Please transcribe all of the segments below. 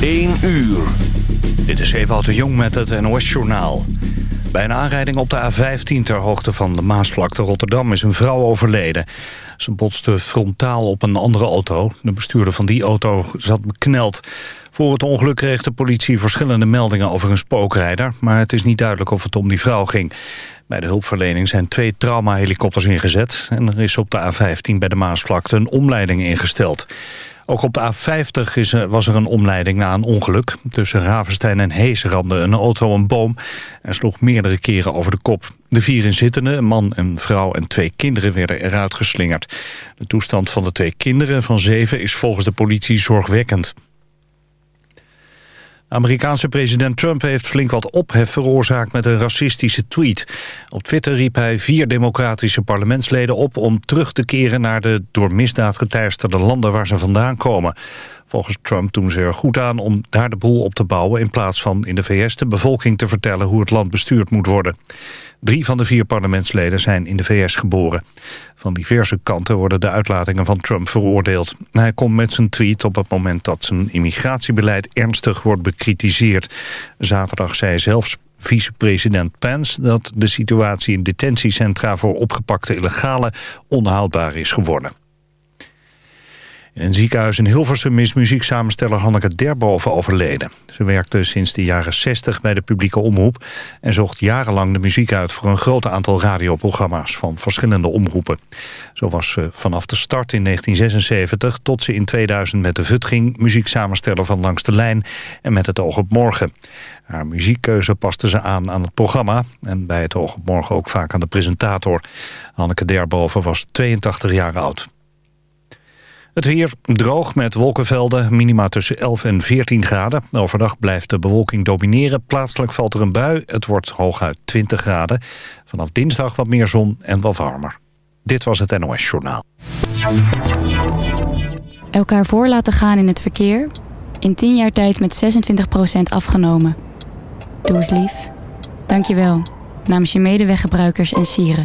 1 uur. Dit is Ewout de Jong met het NOS-journaal. Bij een aanrijding op de A15 ter hoogte van de Maasvlakte Rotterdam is een vrouw overleden. Ze botste frontaal op een andere auto. De bestuurder van die auto zat bekneld. Voor het ongeluk kreeg de politie verschillende meldingen over een spookrijder... maar het is niet duidelijk of het om die vrouw ging. Bij de hulpverlening zijn twee traumahelikopters ingezet... en er is op de A15 bij de Maasvlakte een omleiding ingesteld. Ook op de A50 is, was er een omleiding na een ongeluk. Tussen Ravenstein en Hees een auto een boom... en sloeg meerdere keren over de kop. De vier inzittenden, een man, een vrouw en twee kinderen... werden eruit geslingerd. De toestand van de twee kinderen van zeven is volgens de politie zorgwekkend. Amerikaanse president Trump heeft flink wat ophef veroorzaakt met een racistische tweet. Op Twitter riep hij vier democratische parlementsleden op om terug te keren naar de door misdaad geteisterde landen waar ze vandaan komen. Volgens Trump doen ze er goed aan om daar de boel op te bouwen... in plaats van in de VS de bevolking te vertellen hoe het land bestuurd moet worden. Drie van de vier parlementsleden zijn in de VS geboren. Van diverse kanten worden de uitlatingen van Trump veroordeeld. Hij komt met zijn tweet op het moment dat zijn immigratiebeleid ernstig wordt bekritiseerd. Zaterdag zei zelfs vicepresident Pence dat de situatie in detentiecentra voor opgepakte illegalen onhoudbaar is geworden. In een ziekenhuis in Hilversum is muzieksamensteller Hanneke Derboven overleden. Ze werkte sinds de jaren 60 bij de publieke omroep... en zocht jarenlang de muziek uit voor een groot aantal radioprogramma's... van verschillende omroepen. Zo was ze vanaf de start in 1976 tot ze in 2000 met de VUT ging... muzieksamensteller van Langs de Lijn en met het oog op morgen. Haar muziekkeuze paste ze aan aan het programma... en bij het oog op morgen ook vaak aan de presentator. Hanneke Derboven was 82 jaar oud. Het weer droog met wolkenvelden, minima tussen 11 en 14 graden. Overdag blijft de bewolking domineren. Plaatselijk valt er een bui. Het wordt hooguit 20 graden. Vanaf dinsdag wat meer zon en wat warmer. Dit was het NOS Journaal. Elkaar voor laten gaan in het verkeer. In 10 jaar tijd met 26% afgenomen. Doe eens lief. Dank je wel. Namens je medeweggebruikers en sieren.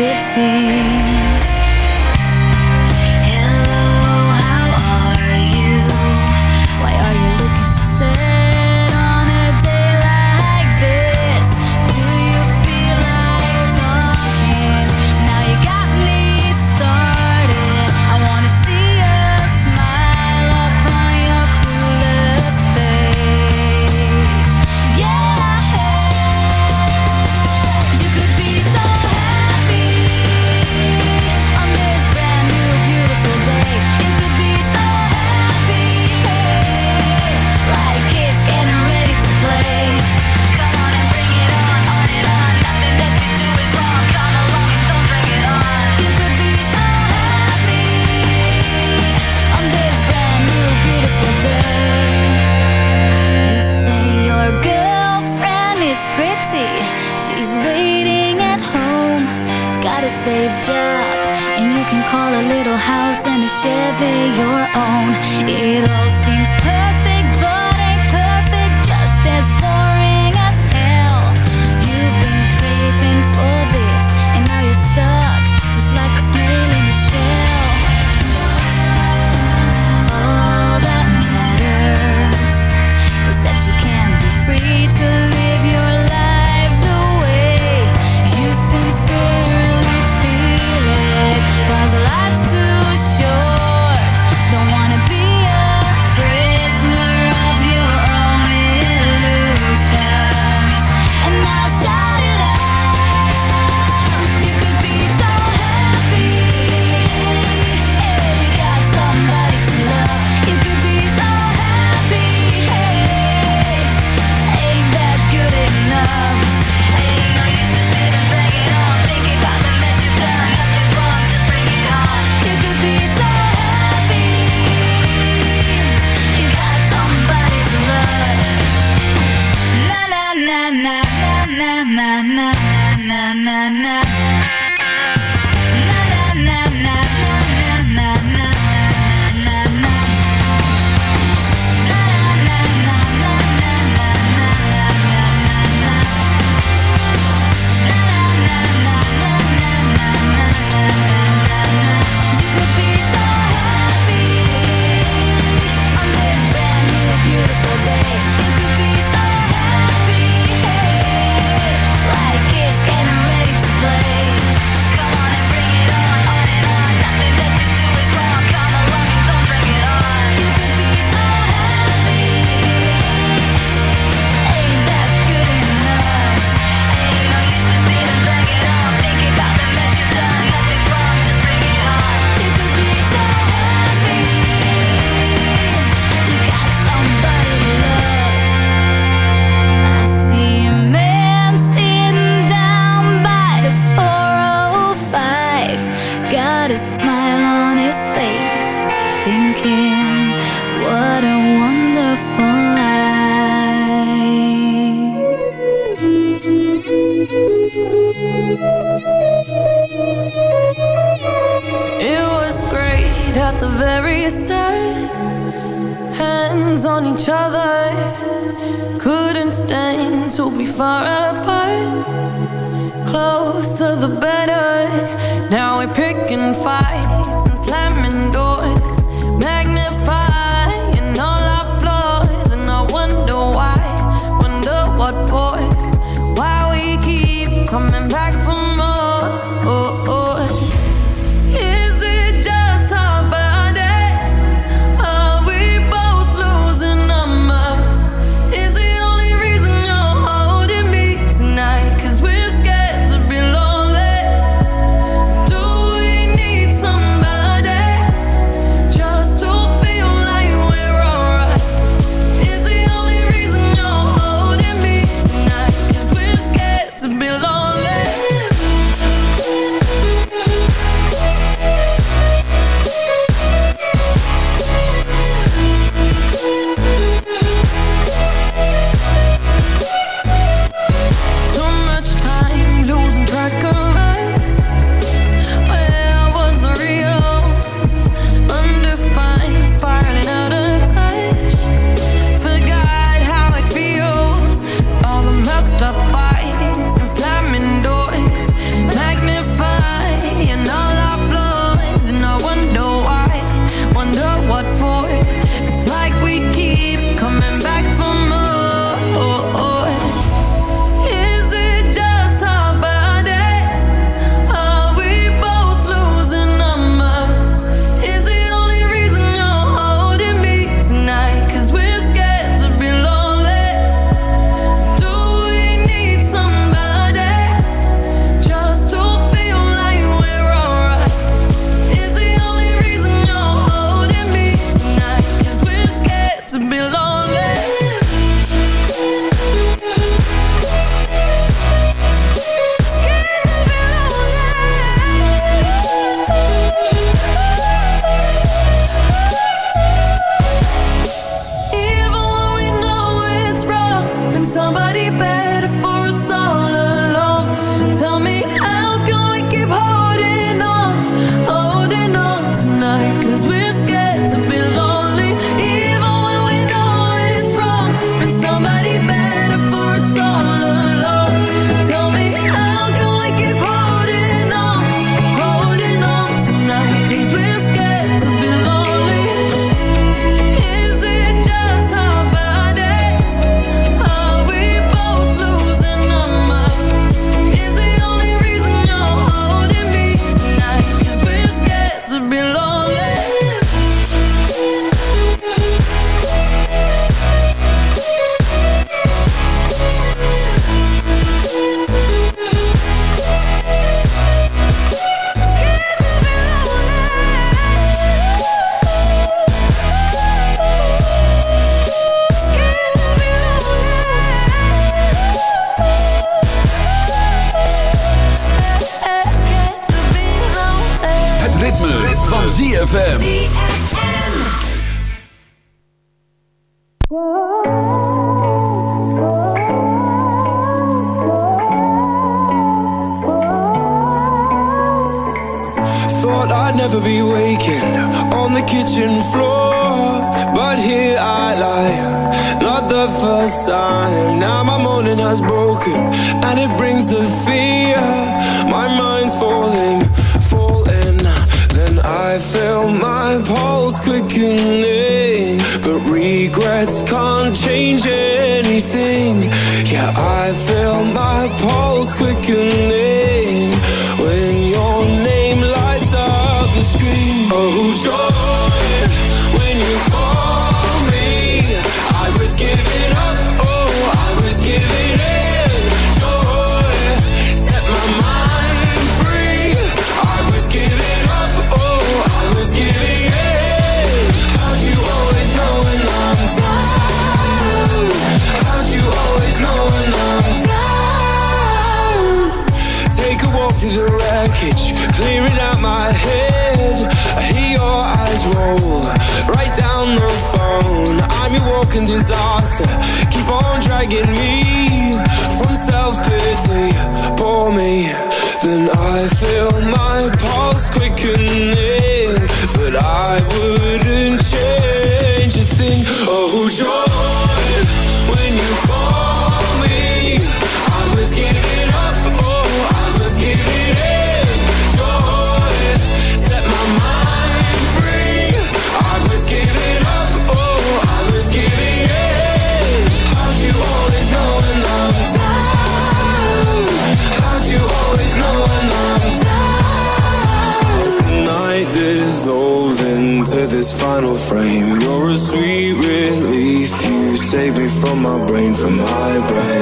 it seems. My brain, from my brain,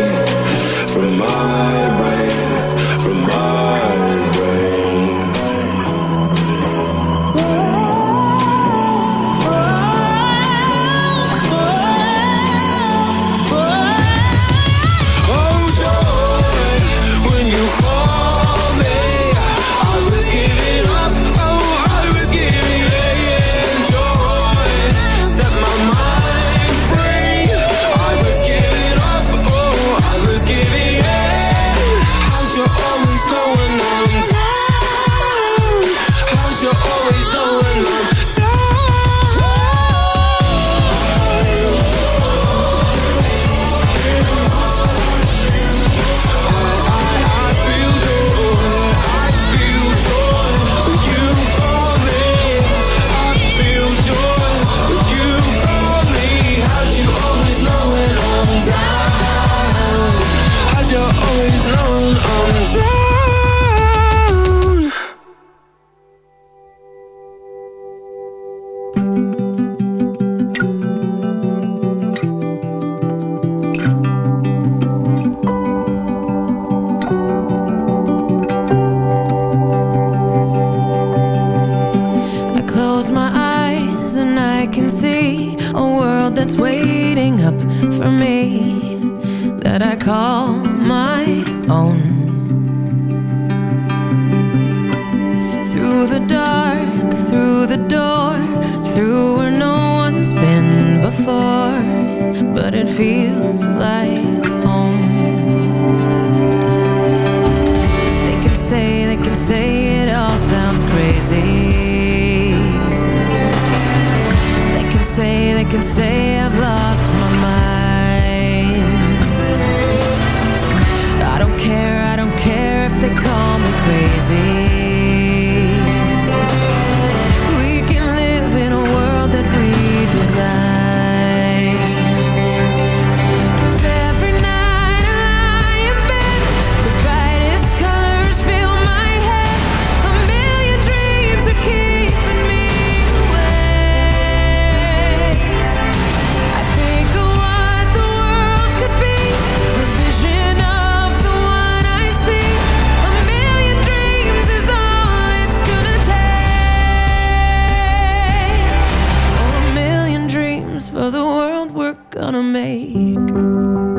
we're gonna make.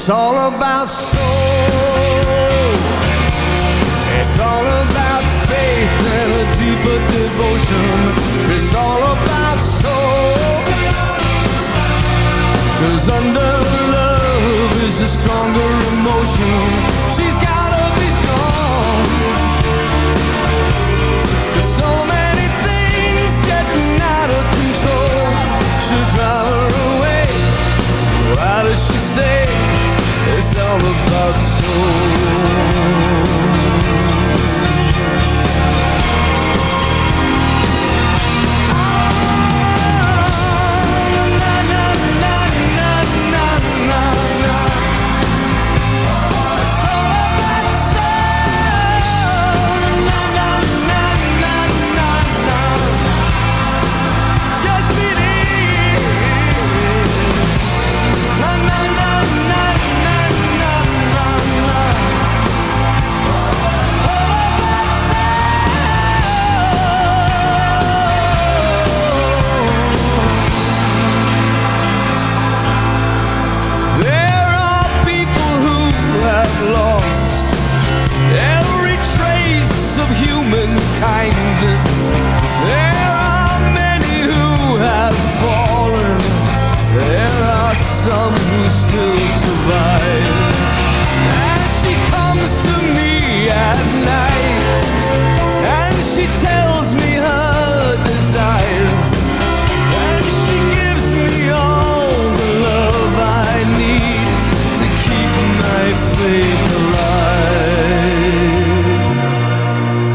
It's all about soul. It's all about faith and a deeper devotion. It's all about soul. Cause under love is a stronger emotion. She all about soul.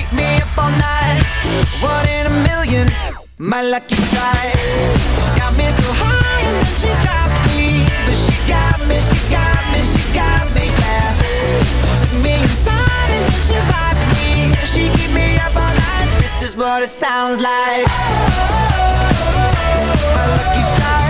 keep me up all night. One in a million, my lucky strike. Got me so high and then she dropped me. But she got me, she got me, she got me, yeah. Took me inside and then she rocked me. She keep me up all night, this is what it sounds like. My lucky strike.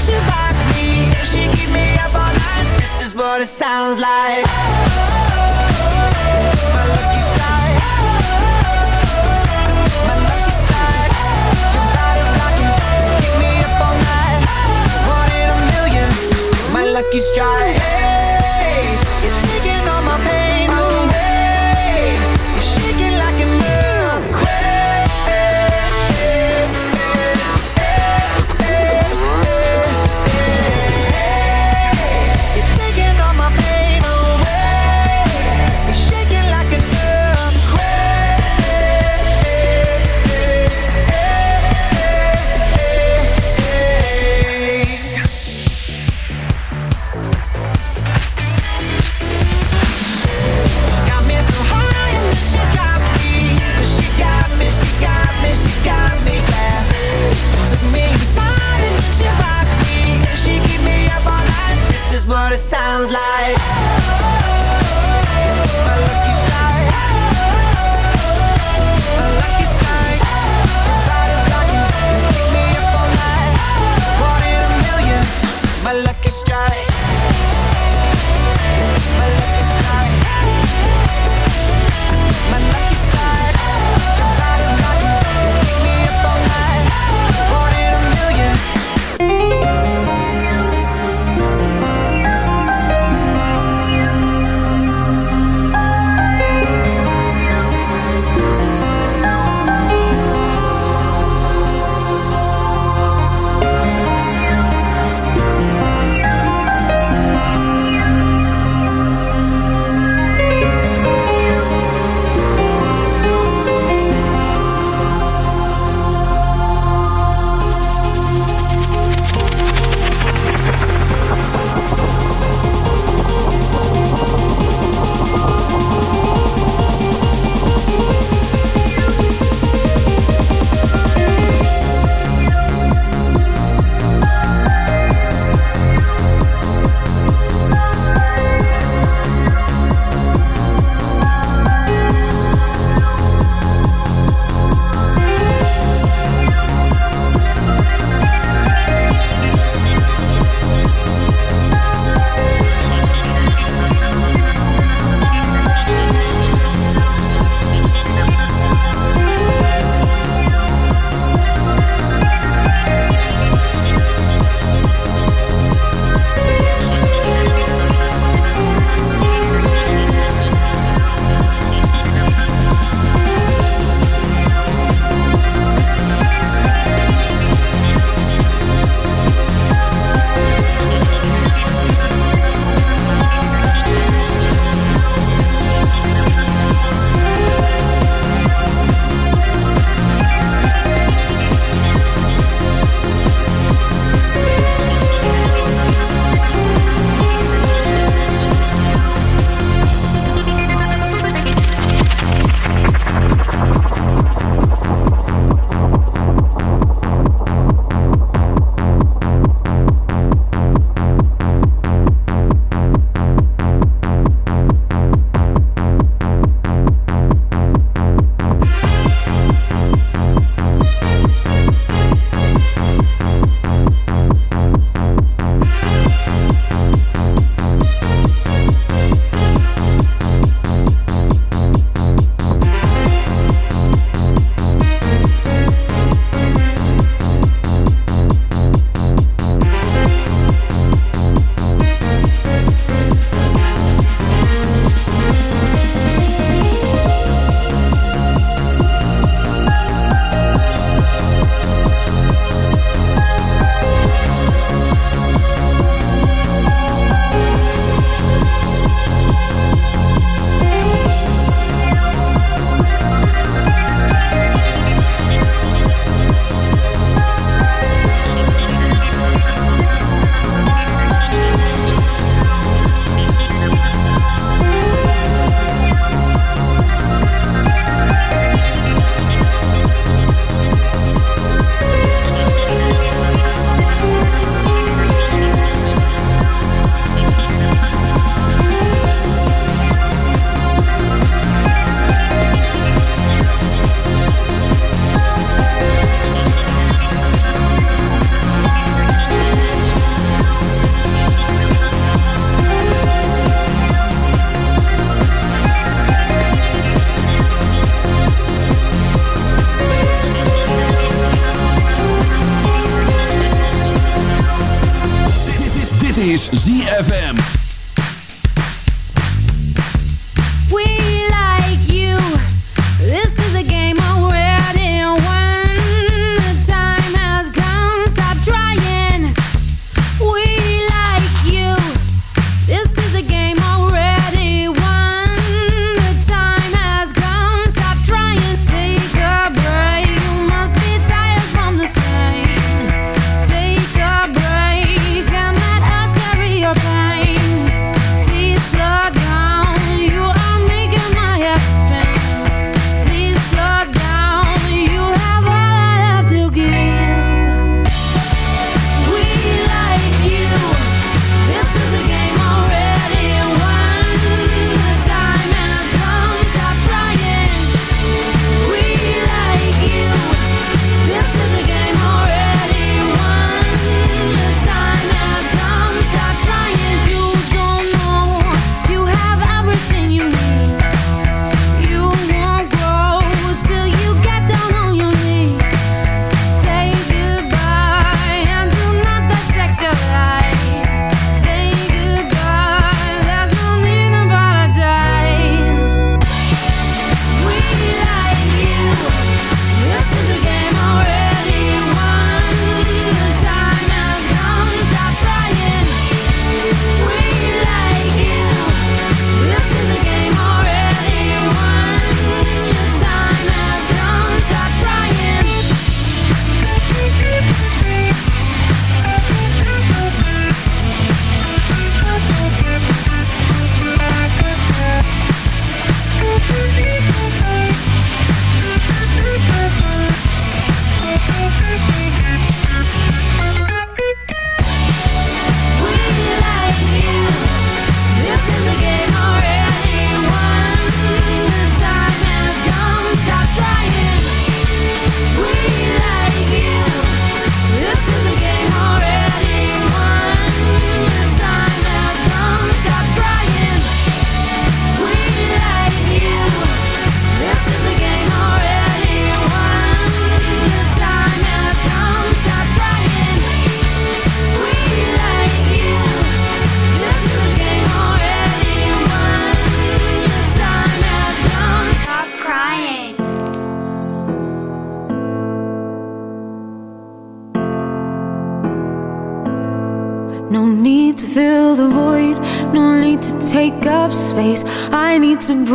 She me. And she me up all night. This is what it sounds like. My lucky strike. My lucky Keep me up all night. One in a million. My lucky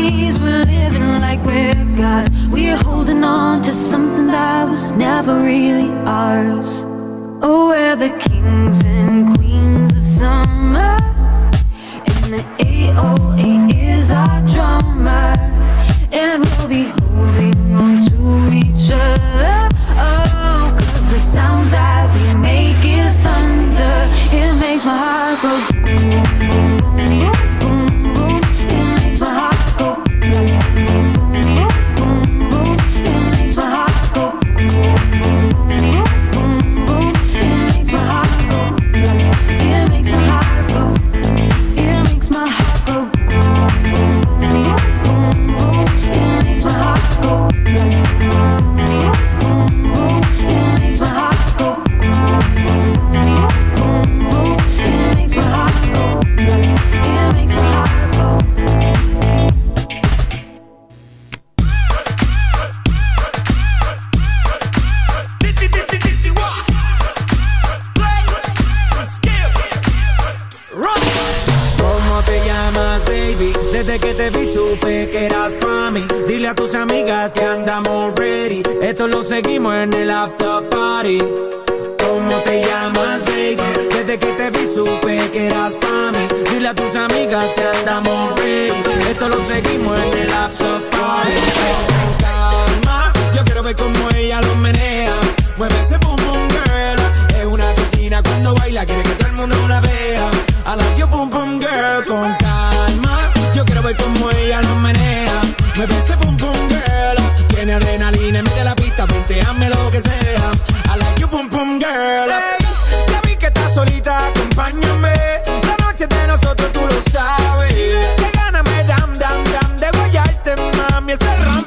memories. We're living like we're God. We're holding on to something that was never really ours. Oh, we're the kings and queens.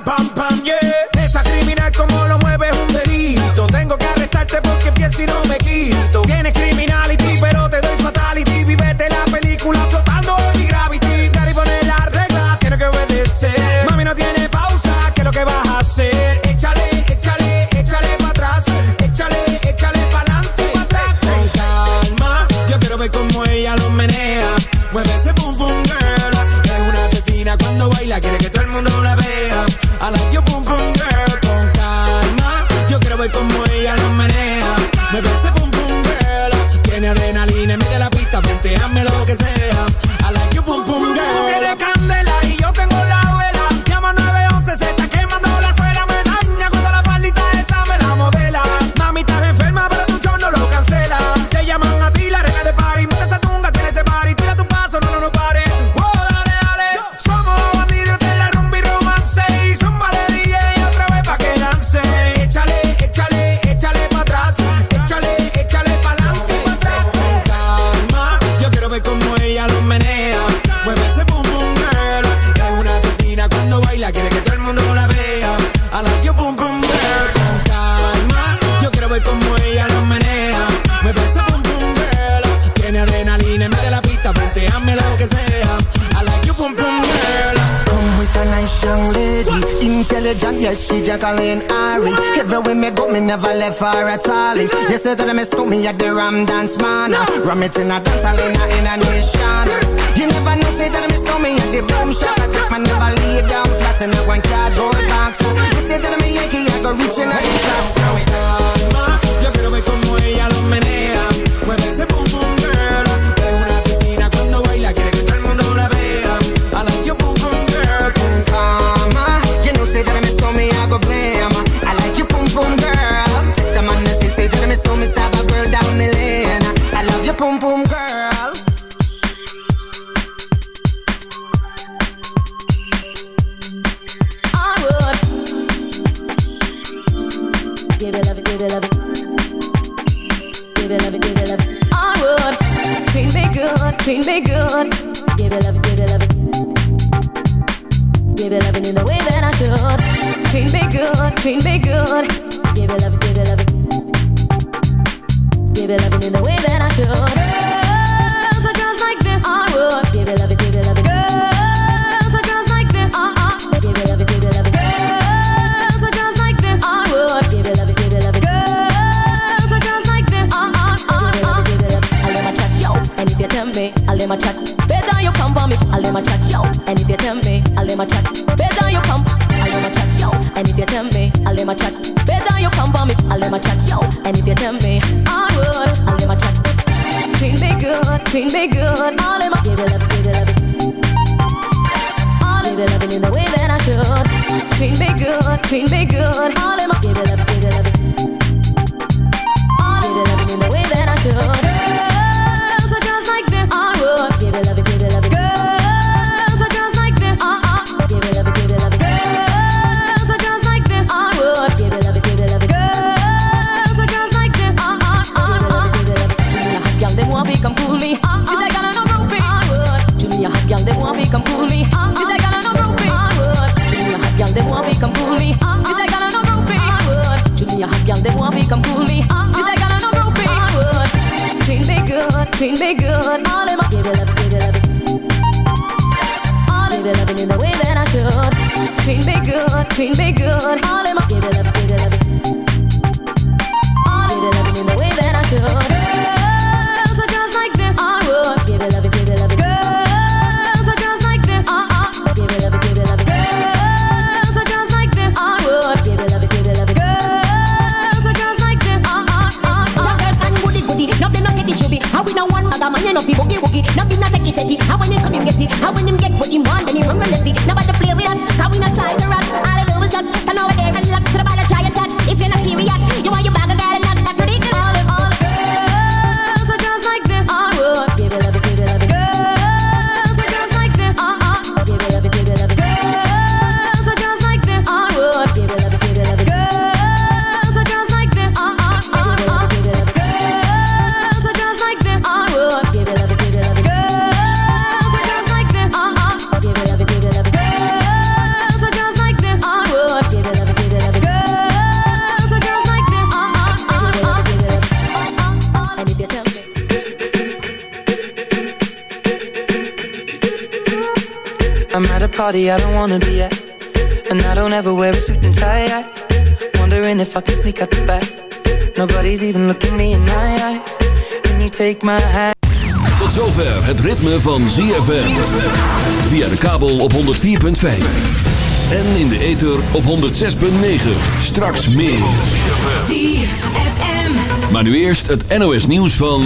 bam, bam. want me, come pull me. This I got no groupie. I would. Julia hot girl, they want me, come pull me. This I got no groupie. I would. Treat me good, treat me good. All in my give it up, give it up. All in my loving in the way that I should. Treat me good, treat me good. All in my give it up, give it up. All in my loving in the way that I should. no be boogie woogie. No be not take it. How when him come, him get it. How when him get what he want, then he run relentlessly. Party I don't wanna be at And I don't ever wear a suit and tie I Wondering if I can sneak out the back Nobody's even looking me in my eyes Can you take my hand? Tot zover het ritme van ZFM. Via de kabel op 104.5. En in de ether op 106.9. Straks meer. Maar nu eerst het NOS nieuws van...